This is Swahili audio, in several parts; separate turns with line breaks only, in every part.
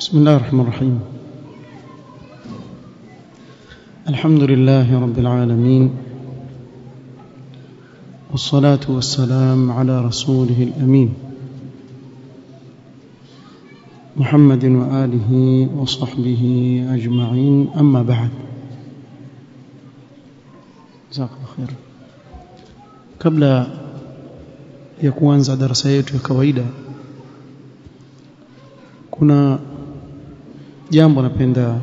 بسم الله الرحمن الرحيم. الحمد لله رب العالمين والصلاة والسلام على رسوله الأمين. محمد وآله وصحبه أجمعين أما بعد. جزاك الله kabla ya kuanza darasa yetu kuna jambo napenda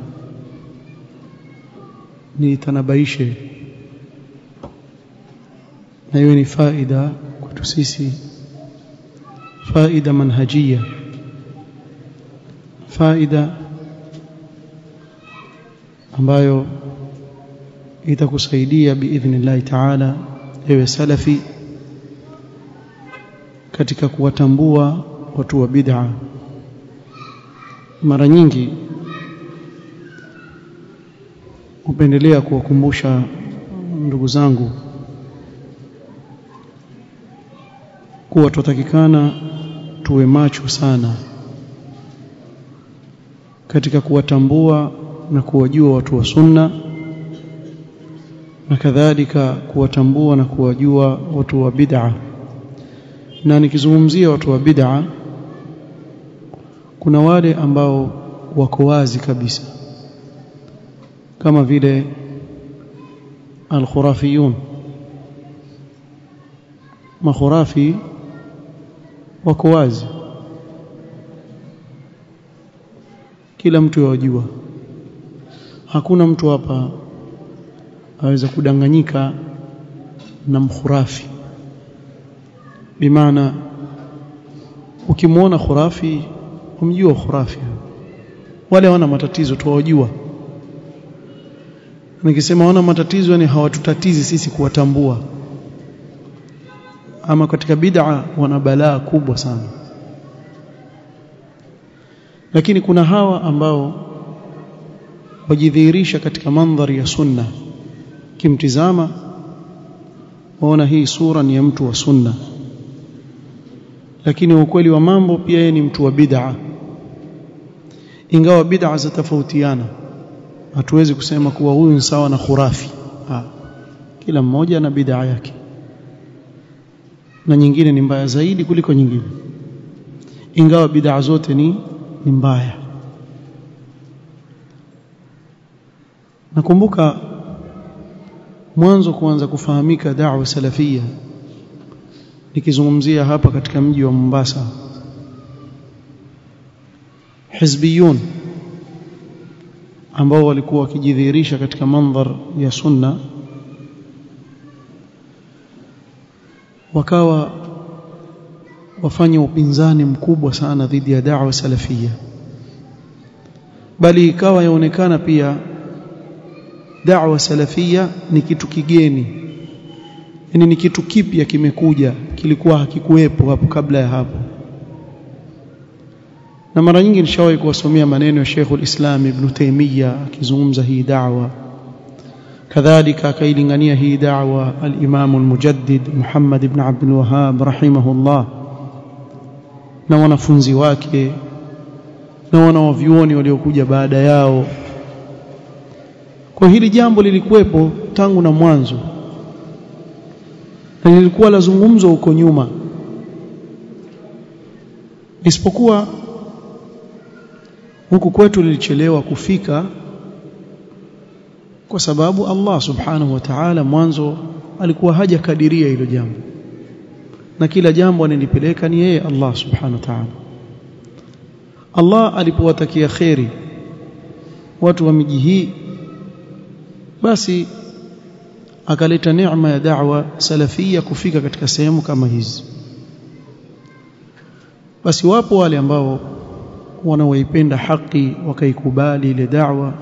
nitanabaishe na hiyo ni faida kwetu sisi faida manhajia faida ambayo itakusaidia biidhnillahi taala ewe salafi katika kuwatambua watu wa bid'a. Mara nyingi hupendelea kuwakumbusha ndugu zangu kuwa tutakikana tuwe macho sana katika kuwatambua na kuwajua watu wa sunna na kadhalika kuwatambua na kuwajua watu wa bid'a. Na nikizungumzia watu wa bid'a kuna wale ambao wako wazi kabisa kama vile alkhurafiyun. Makhurafi wako wazi. Kila mtu yajua hakuna mtu hapa aweza kudanganyika na mkhurafi. Bimaana ukimwona khurafi umjua khurafi. Wale wana matatizo tuwajua nikisema wana matatizo ni hawatutatizi sisi kuwatambua. Ama katika bid'a wana balaa kubwa sana. Lakini kuna hawa ambao wajidhihirisha katika mandhari ya sunna. Kimtizama waona hii sura ni ya mtu wa sunna. Lakini ukweli wa mambo pia yeye ni mtu wa bid'a. Ingawa bid'a zatofautiana hatuwezi kusema kuwa huyu ni sawa na khurafi. Ha. kila mmoja ana bid'a yake. Na nyingine ni mbaya zaidi kuliko nyingine. Ingawa bid'a zote ni ni mbaya. Nakumbuka mwanzo kuanza kufahamika da'wa salafia nikizungumzia hapa katika mji wa Mombasa. Hizbiyun ambao walikuwa wakijidhihirisha katika mandhar ya sunna wakawa wafanya upinzani mkubwa sana dhidi ya da'wa salafia bali ikawa yaonekana pia da'wa salafia ni kitu kigeni yani ni kitu kipya kimekuja kilikuwa hakikuwepo hapo kabla ya hapo na mara nyingi nishawahi kuwasomea maneno ya Sheikh ulislam Ibn Taymiyyah akizungumza hii da'wa. Kadhalika akailingania hii da'wa al-Imam al-Mujaddid Muhammad ibn Abdul Wahhab rahimahullah. Na wanafunzi wake na wanawavyuoni waliokuja baada yao. Kwa hili jambo lilikuwepo tangu na mwanzo. Na lilikuwa lazungumzwa huko nyuma. Isipokuwa huku kwetu lilichelewa kufika kwa sababu Allah subhanahu wa ta'ala mwanzo alikuwa hajakadiria hilo jambo. Na kila jambo analipeleka ni yeye Allah subhanahu wa ta'ala. Allah alipowatakia kheri watu wa miji hii basi akaleta neema ya da'wa salafia kufika katika sehemu kama hizi. Basi wapo wale ambao wanaoipenda haki wakaikubali ile da'wa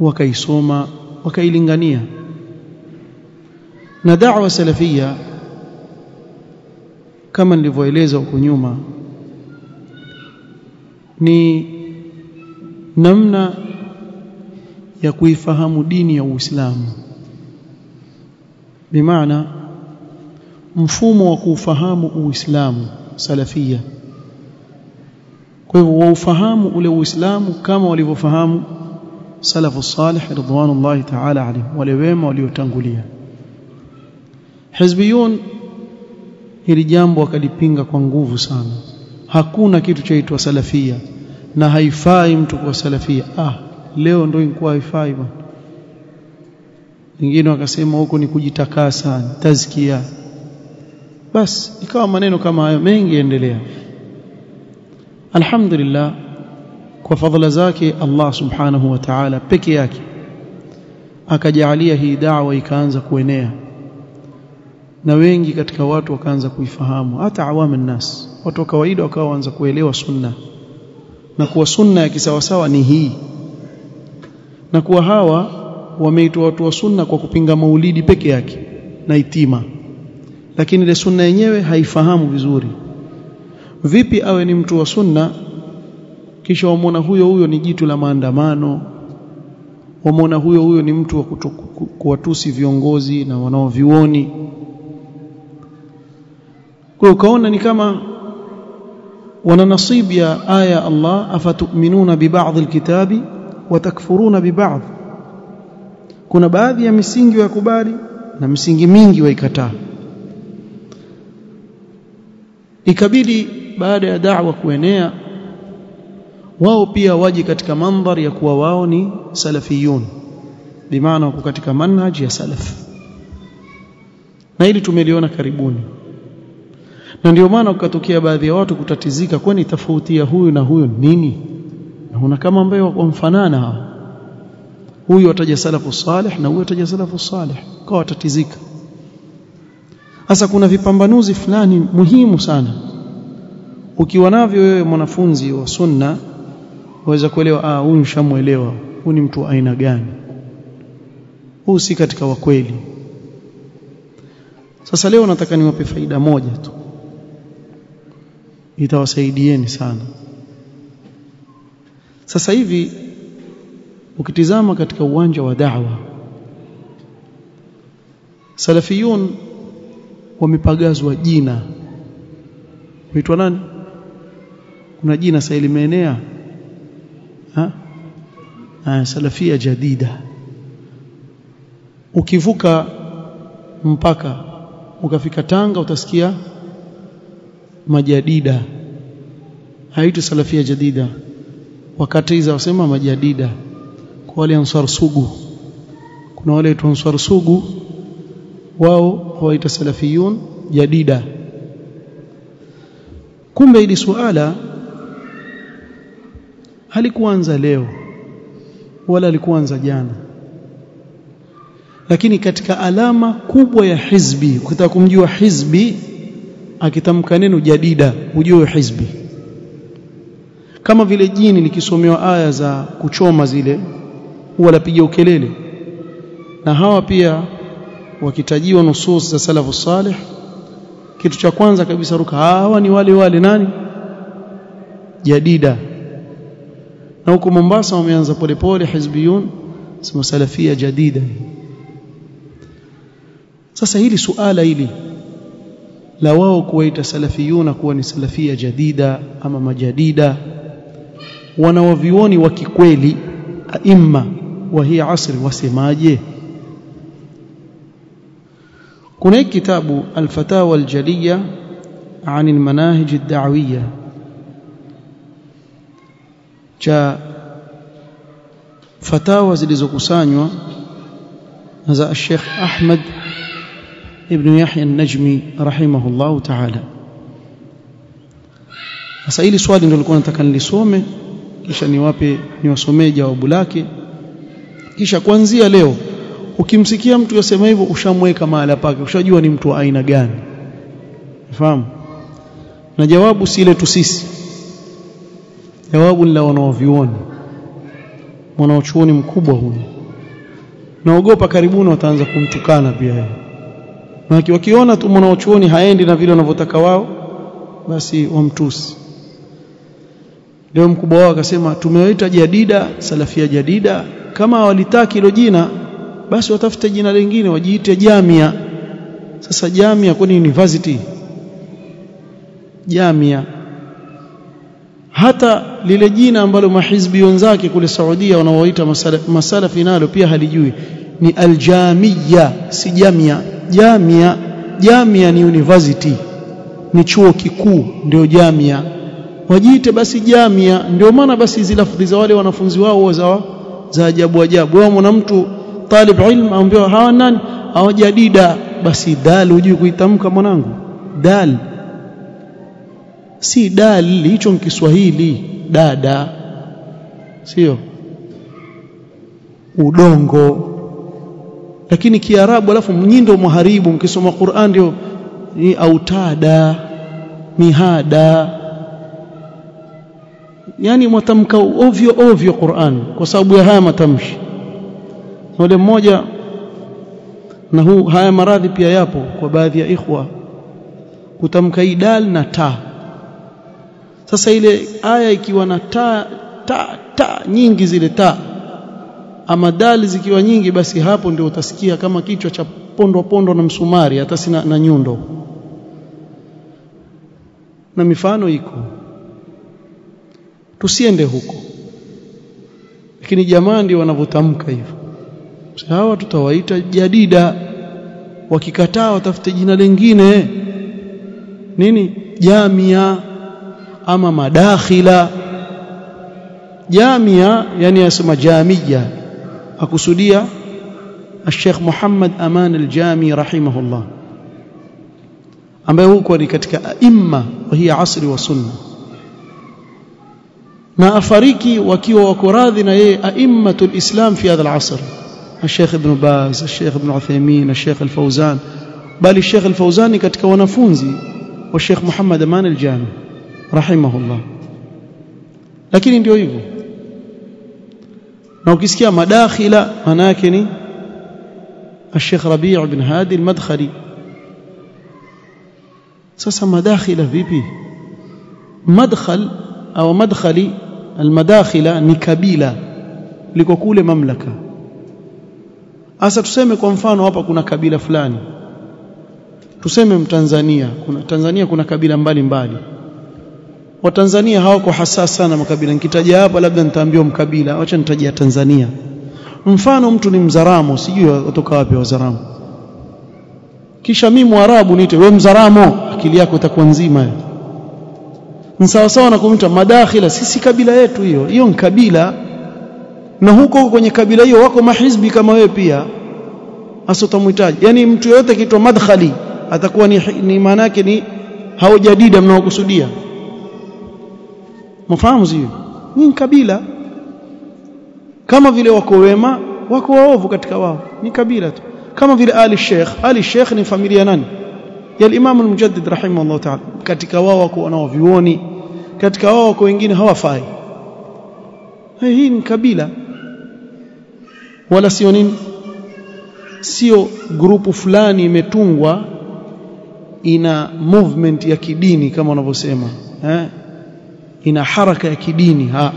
wakaisoma wakailingania. Na da'wa salafia kama nilivyoeleza huko nyuma ni namna ya kuifahamu dini ya Uislamu. Bimaana mfumo wa kuufahamu Uislamu salafia kwa hivyo waufahamu ule uislamu kama walivyofahamu salafu salih ridwanullahi ta'ala alayhi wale wema waliotangulia. Hizbiyun hili jambo wakalipinga kwa nguvu sana. Hakuna kitu chaitwa salafia na haifai mtu kuwa salafia. Ah leo ndio inkuwa haifai bwana. Wengine wakasema huko ni kujitakasa tazkia. Basi ikawa maneno kama hayo mengi endelea alhamdulillah kwa fadhila zake Allah subhanahu wa ta'ala peke yake akajalia hii da'wa ikaanza kuenea. Na wengi katika watu wakaanza kuifahamu hata awamu nnas watu wa kawaida wakawa kuelewa sunna. Na kuwa sunna ya kisawasawa ni hii. Na kuwa hawa wameitwa watu wa sunna kwa kupinga maulidi peke yake na itima. Lakini ile sunna yenyewe haifahamu vizuri vipi awe ni mtu wa sunna? Kisha wamwona huyo huyo ni jitu la maandamano. Wamwona huyo huyo ni mtu wa kuwatusi viongozi na wanaovioni. Kwa ukaona ni kama wana nasibu ya aya Allah afatuminuna bibadhi alkitabi watakfuruna bibadhi kuna baadhi ya misingi ya kubali na misingi mingi waikataa ikabidi baada ya da'wa kuenea wao pia waji katika mandhari ya kuwa wao ni salafiyun. Bimaana wako katika manhaji ya salaf. Na hili tumeliona karibuni. Na ndio maana ukatokea baadhi ya watu kutatizika kwani tofauti ya huyu na huyu nini? Na una kama ambaye wamfanana hao. Huyu ataja salafu salih na huyu ataja salafu salih kwa watatizika. Sasa kuna vipambanuzi fulani muhimu sana ukiwa navyo wewe mwanafunzi wa sunna waweza kuelewa ah huyu nishamuelewa huyu ni mtu aina gani? Huyu si katika wakweli sasa leo nataka niwape faida moja tu. Itawasaidieni sana. Sasa hivi ukitizama katika uwanja wa da'wa salafiyun wamepagazwa jina. Huitwa nani kuna jina sasa limeenea. Ha? Salafia jadida. Ukivuka mpaka ukafika Tanga utasikia majadida. Haitu salafia jadida. Wakati hizo wasema majadida. Kwa wale ansar sugu. Kuna wale tu ansar sugu wao hawaita salafiyun jadida. Kumbe ili suala halikuanza leo wala halikuanza jana. Lakini katika alama kubwa ya hizbi ukitaka kumjua hizbi akitamka neno jadida ujue hizbi. Kama vile jini likisomewa aya za kuchoma zile huwa lapiga ukelele. Na hawa pia wakitajiwa nusus za salafu salih kitu cha kwanza kabisa ruka hawa ni wale wale nani? Jadida na huko Mombasa wameanza polepole hizbiyun sema salafia jadida sasa hili suala hili la wao kuwaita salafiyuna kuwa ni salafia jadida ama majadida wanawavioni wa kikweli aima wa hii asri wasemaje kuna kitabu al-fatawa al-jaliya عن المناهج الدعوية cha fatawa zilizokusanywa za Sheikh Ahmad ibn Yahya an-Najmi rahimahullah ta'ala. Sasa hili swali ndio nilikuwa nataka nilisome kisha niwape niwasomee jawabu lake. Kisha kuanzia leo ukimsikia mtu yasema hivyo ushamweka mahala pake ushajua ni mtu wa aina gani. Fahamu na jawabu si ile tu sisi jawabu la wanaovioni. Mwanachuoni mkubwa huyu. Naogopa karibuni wataanza kumtukana pia yeye. Na wakiona tu mwanachuoni haendi na vile wanavyotaka wao basi wamtusi. Leo mkubwa wao akasema tumewaita jadida salafia jadida. Kama walitaki hilo jina basi watafute jina lingine wajiite jamia. Sasa jamia kwani university? Jamia hata lile jina ambalo mahizbi wenzake kule Saudia wanaoita masalafi nalo pia halijui. Ni aljamia si jamia. Jamia jamia ni university. Ni chuo kikuu ndio jamia. Wajiite basi jamia ndio maana basi zile lafdhi za wale wanafunzi wao za za ajabu ajabu. Wao mwana mtu talib ilm ambaye hawa nani? Hawajadida. Basi dal hujui kuitamka mwanangu? Dal si dal hicho ni Kiswahili dada. Sio? Udongo. Lakini kiarabu alafu mnyindo muharibu mkisoma Qur'an ndio ni autada mihada. Yani mwatamka ovyo ovyo Qur'an kwa sababu ya haya matamshi. Wale mmoja na huu haya maradhi pia yapo kwa baadhi ya ikhwa. Kutamka idal na ta sasa ile aya ikiwa na ta ta ta nyingi zile ta ama dali zikiwa nyingi basi hapo ndio utasikia kama kichwa cha pondo pondo na msumari hata sina na nyundo. Na mifano iko. Tusiende huko. Lakini jamaa ndio wanavyotamka hivyo. Hawa tutawaita jadida. Wakikataa watafute jina lingine. Nini? Jamia ama madakhila jamia yani yasema jamia akusudia الشيخ محمد أمان الجامي رحمه الله ambaye huko ni katika aima wa hii asri wa sunna na afariki wakiwa wako radhi na yeye aimmatul islam fi hadha al-asr الشيخ ابن باز الشيخ ابن عثيمين الشيخ الفوزان بل الشيخ الفوزان katika wanafunzi wa Sheikh Muhammad Aman al-Jami rahimahullah. Lakini ndio hivyo. Na ukisikia madakhila maana yake ni Sheikh Rabi' ibn Hadi al-Madkhali. Sasa madakhila vipi? Madkhal au madkhali almadakhila ni kabila liko kule mamlaka. Asa tuseme kwa mfano hapa kuna kabila fulani. Tuseme mtanzania. Kuna Tanzania kuna kabila mbalimbali mbali. Watanzania hawako hasasa sana makabila nikitaja hapa labda nitaambiwa mkabila. Acha nitajia Tanzania. Mfano mtu ni mzaramo sijui watoka wapi wazaramo kisha mimi mwarabu niite wewe mzaramo akili yako itakuwa nzima ni sawa sawa na kumta madakhila. Sisi kabila yetu hiyo hiyo ni kabila. Na huko kwenye kabila hiyo wako mahizbi kama wewe pia. Asotamhitaji yani mtu yote kitwa madkhali atakuwa ni, ni maana yake ni haujadida mnaokusudia mfahamu zio ni kabila. Kama vile wako wema wako waovu katika wao. Ni kabila tu. Kama vile ali sheikh. Ali sheikh ni familia nani? Ya imam al-mujaddid rahimahullah ta'ala. Katika wao wako wanaovioni. Katika wao wako wengine hawafai. Hii ni kabila. Wala sio nini? Sio grupu fulani imetungwa ina movement ya kidini kama wanavyosema. Eh ina haraka ya kidini haa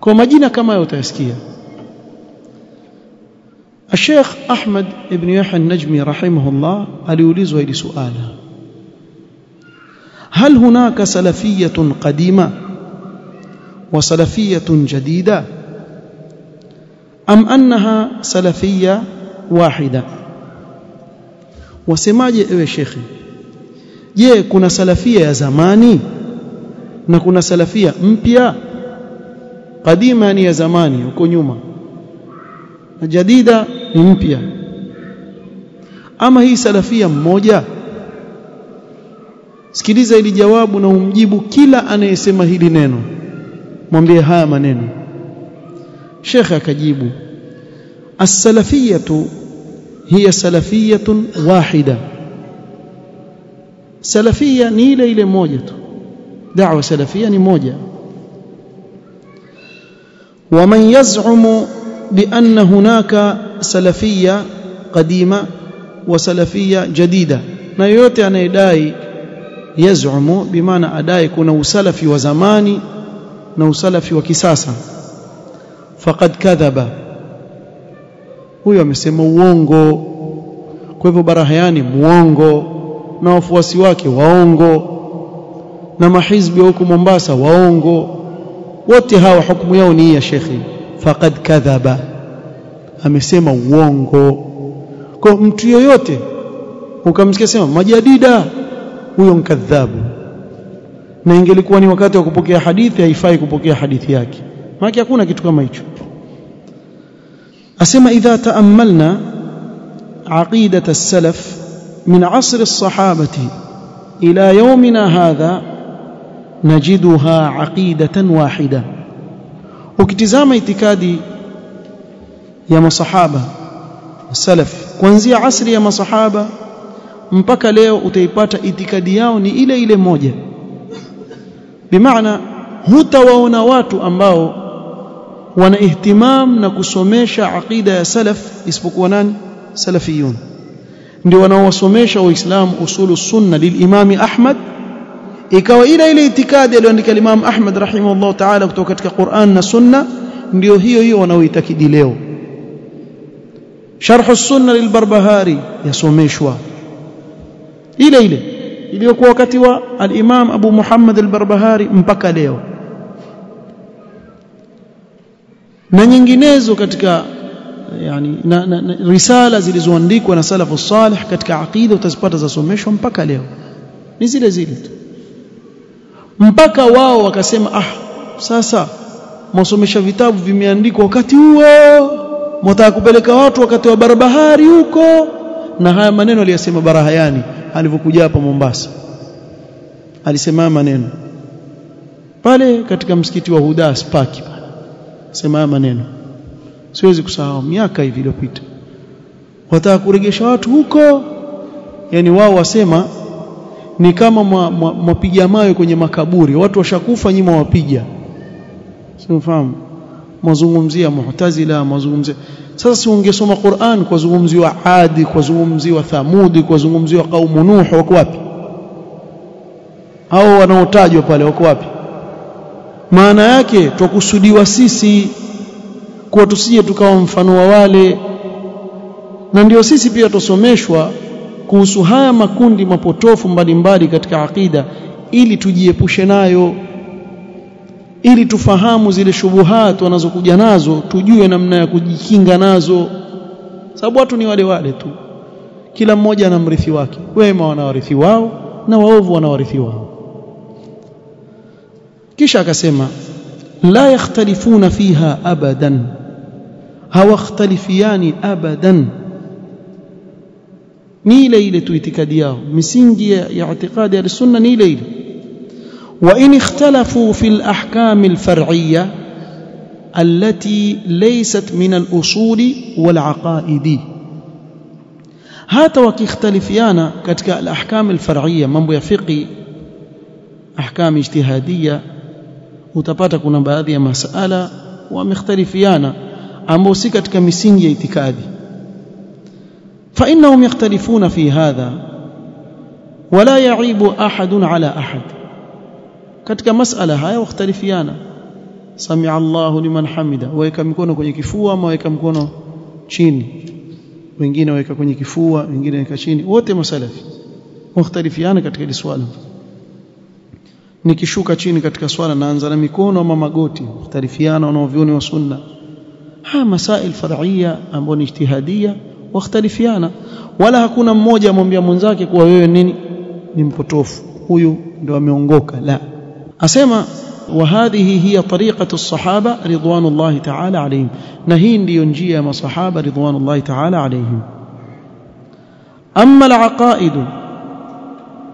kwa majina kama hayo utayasikia الشيخ أحمد بن يحيى النجمي رحمه الله aliulizwa hili suala هل هناك سلفية قديمة وسلفية جديدة أم أنها سلفية واحدة wasemaje ewe shekhi je kuna salafia ya zamani na kuna salafia mpya. Kadima ni ya zamani huko nyuma. Na jadida ni mpya. Ama hii salafia mmoja? Sikiliza ili jawabu na umjibu kila anayesema hili neno. Mwambie haya maneno. Shekhe akajibu as-salafiyatu hiya salafiyatun wahida. Salafia ni ile ile moja tu da'wa salafia ni moja ومن يزعم بأن هناك سلفية قديمة وسلفية جديدة na yote anayedai yazumu bimaana adai kuna usalafi wa zamani na usalafi wa kisasa faqad kadhaba huyo amesema uongo kwa hivyo barahayani muongo na wafuasi wake waongo na mahizbi huko Mombasa waongo. Wote hawa hukumu yao ni ya shekhi. Faqad kadhaba. Amesema uongo. Kwa mtu yoyote ukamsikia sema majadida huyo mkadhabu na ingelikuwa ni wakati wa kupokea hadithi haifai kupokea hadithi yake. Maana hakuna kitu kama hicho. Asema idha taamalna aqidata as-salaf min asr as-sahabati ila yawmina hadha najiduha aqidatan wahida. Ukitizama itikadi ya masahaba salaf kuanzia asri ya masahaba mpaka leo utaipata itikadi yao ni ile ile moja. Bimaana hutawaona watu ambao wana ihtimam na kusomesha aqida ya salaf isipokuwa nani? Salafiyun. Ndio wanaowasomesha waislamu usulu sunna lilimami ahmad ikawa ile ile itikadi aliyoandika Imam Ahmad rahimahullah ta'ala kutoka katika Qur'an na Sunna ndio hiyo hiyo wanaoitakidi leo Sharh as-Sunna lil-Barbahari yasomeshwa. Ile ile iliyokuwa wakati wa al-Imam Abu Muhammad al-Barbahari mpaka leo. Na nyinginezo katika yani na, na, na risala zilizoandikwa na salafu salih katika aqida utazipata zasomeshwa mpaka leo. Ni zile zile tu mpaka wao wakasema ah sasa mwasomesha vitabu vimeandikwa wakati huo. Mwataka kupeleka watu wakati wa barabahari huko. Na haya maneno aliyasema barahayani alivyokuja hapa Mombasa. Alisema haya maneno. Pale katika msikiti wa Huda Spaki sema maneno. Siwezi kusahau miaka hivi iliyopita. Wataka kuregesha watu huko. Yani wao wasema ni kama mwapiga mawe kwenye makaburi. Watu washakufa nyima wapiga simfahamu mazungumzia muhtazila mazungumzia sasa si ungesoma Qur'an kwa zungumziwa Adi kwa zungumziwa Thamudi kwa zungumziwa kaumu Nuh wako wapi? Hao wanaotajwa pale wako wapi? Maana yake twakusudiwa sisi kuwa tusije tukawa mfano wa wale. Na ndio sisi pia tusomeshwa kuhusu haya makundi mapotofu mbalimbali katika akida ili tujiepushe nayo ili tufahamu zile shubuhat wanazokuja nazo tujue namna ya kujikinga nazo. Sababu watu ni wale wale tu. Kila mmoja ana mrithi wake. Wema wanawarithi wao na waovu wanawarithi wao. Kisha akasema la yakhtalifuna fiha abadan. Hawakhtalifiani abadan ni ile ile tu itikadi yao misingi ya itikadi ya sunna ni ile ile wa in ikhtalafu fi al-ahkam al-far'iyya التي ليست من الأصول والعقائد hata wakikhtalifiana katika al-ahkam al-far'iyya mambo ya fiqi ahkam ijtihadiyya utapata kuna baadhi ya masala wamekhtalifiana ambao si katika misingi ya itikadi فإنهم يختلفون في هذا ولا يعيب أحد على أحد katika masala haya wakhtalifiana samia Allahu liman hamida waweka mikono kwenye kifua ama waweka mkono chini wengine waweka kwenye kifua wengine waweka chini wote masalafi wakhtalifiana katika hili swala nikishuka chini katika swala naanza na mikono ama magoti wakhtalifiana wanaovioni wa sunna haya masail far'iyya ambayo ni ijtihadia wakhtalifiana wala hakuna mmoja amwambia mwenzake kuwa wewe nini? Ni mpotofu. Huyu ndio ameongoka. La. Asema وهذه هي طريقة الصحابة رضوان الله تعالى عليهم نهين ديونجية ما صحابة رضوان الله تعالى عليهم أما العقائد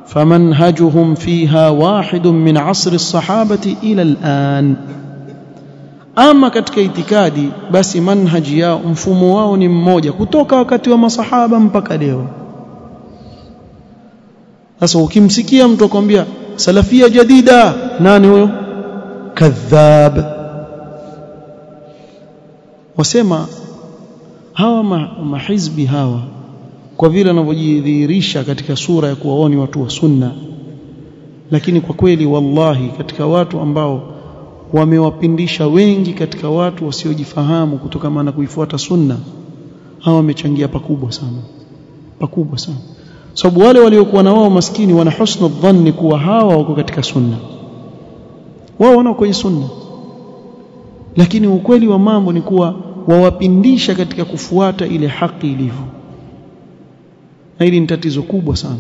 فمنهجهم فيها واحد من عصر الصحابة إلى الآن ama katika itikadi basi manhaji yao mfumo wao ni mmoja kutoka wakati wa masahaba mpaka leo. Sasa ukimsikia mtu akwambia salafia jadida nani huyo? Kadhab. Wasema hawa mahizbi hawa kwa vile wanavyojidhihirisha katika sura ya kuwaoni watu wa sunna lakini kwa kweli wallahi katika watu ambao wamewapindisha wengi katika watu wasiojifahamu kutokana na kuifuata sunna. Hawa wamechangia pakubwa sana. Pakubwa sana. Sababu wale waliokuwa na wao maskini wana husnu dhanni kuwa hawa wako katika sunna. Wao wana kwenye sunna. Lakini ukweli wa mambo ni kuwa wawapindisha katika kufuata ile haki ilivyo. Na hili ni tatizo kubwa sana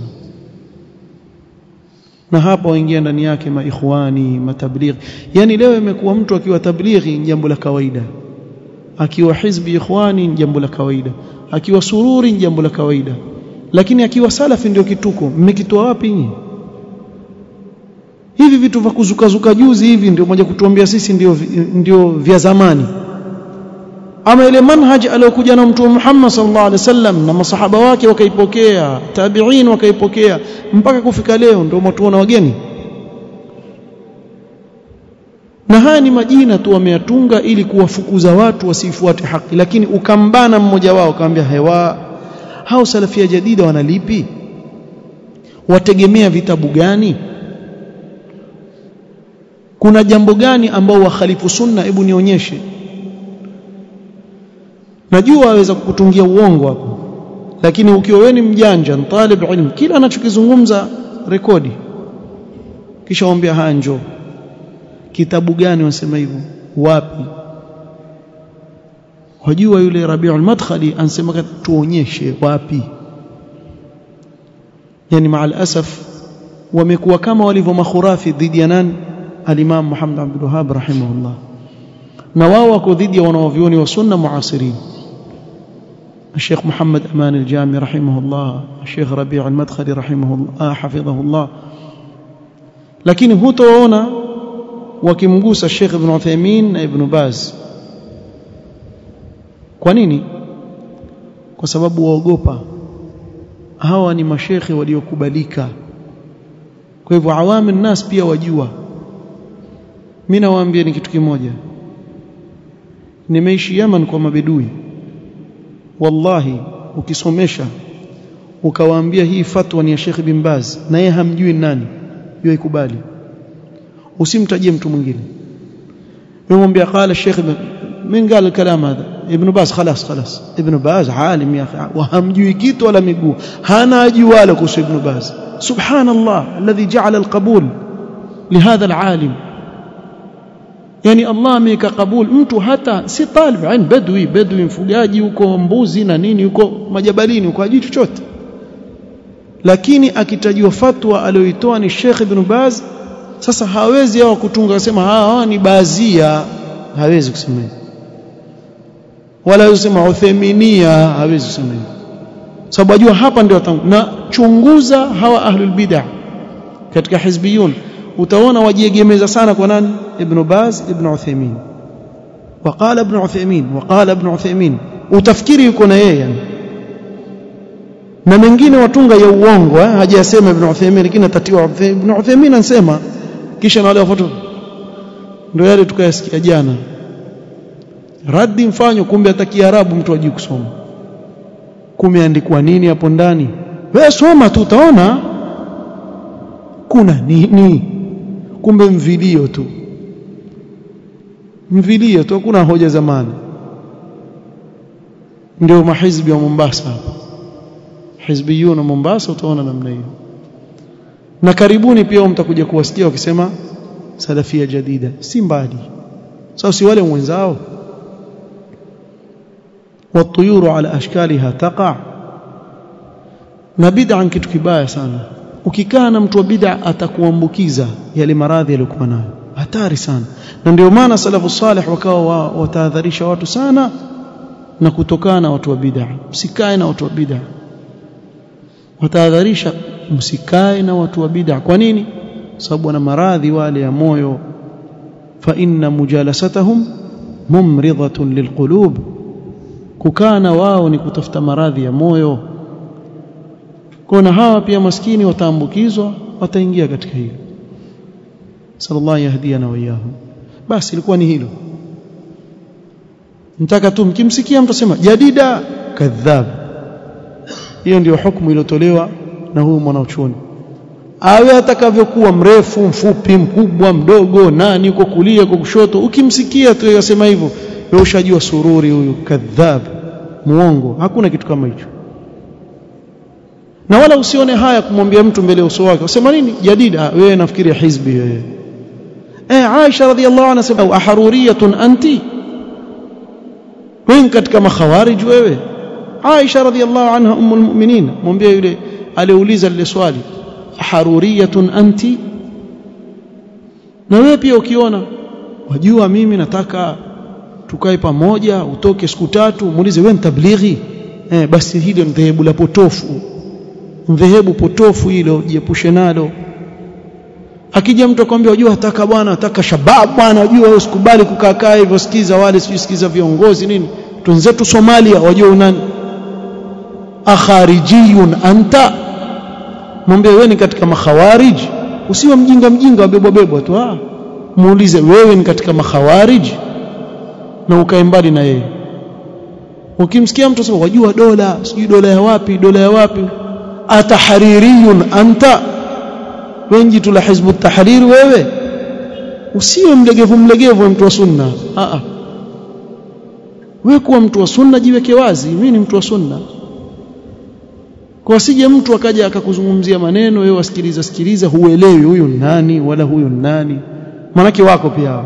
na hapa waingia ndani yake maikhwani matablighi. Yani leo imekuwa mtu akiwa tablighi ni jambo la kawaida. Akiwa hizbi ikhwani ni jambo la kawaida. Akiwa sururi ni jambo la kawaida. Lakini akiwa salafi ndio kituko. Mmekitoa wapi nyinyi? Hivi vitu vya kuzukazuka juzi hivi ndio moja kutuambia sisi ndio ndio vya zamani ama ile manhaj aliyokuja na mtume Muhammad sallallahu alaihi wasallam na masahaba wake wakaipokea tabi'in wakaipokea mpaka kufika leo ndio mtuona wageni. Na haya ni majina tu wameyatunga ili kuwafukuza watu wasifuate haki lakini ukambana mmoja wao akamwambia hewa hao salafia jadida wanalipi wategemea vitabu gani? Kuna jambo gani ambao wakhalifu sunna? Hebu nionyeshe najua aweza kukutungia uongo hapo. Lakini ukiwa wewe ni mjanja talib ilm kila anachokizungumza rekodi. Kisha waambia hanjo kitabu gani wanasema hivyo? Wapi? Wajua yule Rabiul Madkhali ansema tuonyeshe wapi. Yani maal asaf wamekuwa kama walivyo makhurafi dhidi ya nani? al-Imam Muhammad Abdul rahimahullah. Na wao wako dhidi ya wanaovioni wa sunna muasirin الشيخ محمد أمان الجامي رحمه الله الشيخ ربيع المدخل رحمه الله آه، حفظه الله. لكن هو تعونا وكمقوس الشيخ ابن عثيمين ابن باز. كونيني؟ كسبب وغوبا هوا نما الشيخ وليكبليكا كيف عوام الناس بيا وجوا من وانبيا نكتك موجة نميشي يمن كما بدوي. Wallahi ukisomesha ukawaambia hii fatwa ni ya Sheikh bin Baz na yeye hamjui nani hiyo ikubali usimtajie mtu mwingine yomwambia qala Sheikh من قال الكلام هذا ابن باز خلاص خلاص ابن باز عالم يا أخي kitu wala miguu hana ajiwala kuhusu ibn baz سبحان الله الذي جعل القبول لهذا العالم yani Allah ameweka kabul mtu hata si talib ain badwi badwi mfugaji huko mbuzi na nini huko majabalini huko ajui chochote. Lakini akitajwa fatwa aliyoitoa ni Sheikh Ibn Baz sasa hawezi hao kutunga kusema hawa ni baazia hawezi kusema wala usema utheminia hawezi kusema sababu ajua hapa ndio na chunguza hawa ahlul bid'ah katika hizbiyun utaona wajiegemeza sana kwa nani? Ibn Baz ibn Uthaymeen waqala ibn Uthaymeen waqala ibn Uthaymeen utafikiri yuko na yeye yani. Na mengine watunga ya uongo eh, hajasema ibn Uthaymeen lakini atatiwa ibn Uthaymeen anasema kisha na wale wafuata ndio yale tukayasikia jana. Radi mfanyo kumbe hata kiarabu mtu ajui kusoma. Kumeandikwa nini hapo ndani? Wewe soma tu utaona kuna nini? kumbe mvilio tu mvilio tu hakuna hoja zamani ndio mahizbi wa Mombasa hapa hizbiyun wa Mombasa utaona namna hiyo na karibuni pia mtakuja kuwasikia wakisema salafia jadida si mbali sasa si wale wenzao والطيور على اشكالها تقع na bid'a kitu kibaya sana ukikaa na mtu wa bid'a atakuambukiza yale maradhi aliyokuwa nayo. Hatari sana. Na ndio maana salafu salih wakawa watahadharisha watu sana na kutokana na watu wa bid'a. Msikae na watu wa bid'a. Watahadharisha msikae na watu wa bid'a. Kwa nini? Sababu wana maradhi wale ya moyo. Fa inna mujalasatahum mumridhatun lilqulub. Kukaa na wao ni kutafuta maradhi ya moyo kuna hawa pia maskini wataambukizwa wataingia katika hiyo. Sallallahu yahdiana wa iyahum basi ilikuwa ni hilo. Mtaka tu mkimsikia mtu asema jadida kadhab. Hiyo ndio hukumu iliyotolewa na huyu mwanachuoni. Awe atakavyokuwa mrefu mfupi mkubwa mdogo nani uko kulia uko kushoto ukimsikia tu yasema hivyo wewe ushajua sururi huyu kadhab muongo hakuna kitu kama hicho na wala usione haya kumwambia mtu mbele uso wake. Usema nini? Jadida. Wewe nafikiria hizbi wewe eh Aisha radhiallahu anha sema aharuriyatun anti? Wewe katika makhawarij wewe. Aisha radhiallahu anha ummul mu'minin. Mwambie yule aliuliza lile swali aharuriyatun anti? Na wewe pia ukiona wajua mimi nataka tukae pamoja utoke siku tatu muulize wewe mtablighi eh basi hilo ni dhehebu la potofu dhehebu potofu hilo jiepushe nalo. Akija mtu akwambia unajua hataka bwana hataka shabab. Bwana unajua usikubali kukaa kaa hivyo sikiza wale sikiza viongozi nini. Tunzetu Somalia wajua unani akharijiyun anta. Mwambie wewe ni katika makhawarij. Usiwe mjinga mjinga wabebwa bebwa tu ah. Muulize wewe ni katika makhawarij? Na ukae mbali na yeye. Ukimsikia mtu sema wajua dola sijui dola ya wapi dola ya wapi atahaririyun anta? Wengi tula hizbu tahariri wewe. Usiwe mlegevu mlegevu mtu wa sunna. A a wewe kuwa mtu wa sunna jiweke wazi. Mimi ni mtu wa sunna. Kwa sije mtu akaja akakuzungumzia maneno wewe wasikiliza sikiliza huelewi huyu nani wala huyu nani. Manake wako pia.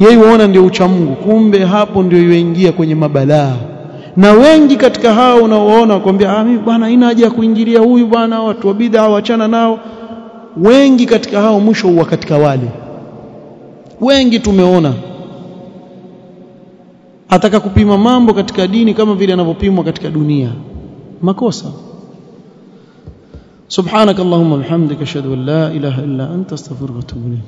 Yeye uona ndio ucha Mungu. Kumbe hapo ndio yuingia kwenye mabalaa na wengi katika hao unaoona wakwambia ah mimi bwana ina haja ya kuingilia huyu bwana watu wa bid'a waachana nao. Wengi katika hao mwisho huwa katika wale. Wengi tumeona. Ataka kupima mambo katika dini kama vile yanavyopimwa katika dunia. Makosa. Subhanakallahumma bihamdika ashhadu an la ilaha illa anta astaghfiruka wa atubu ilayk.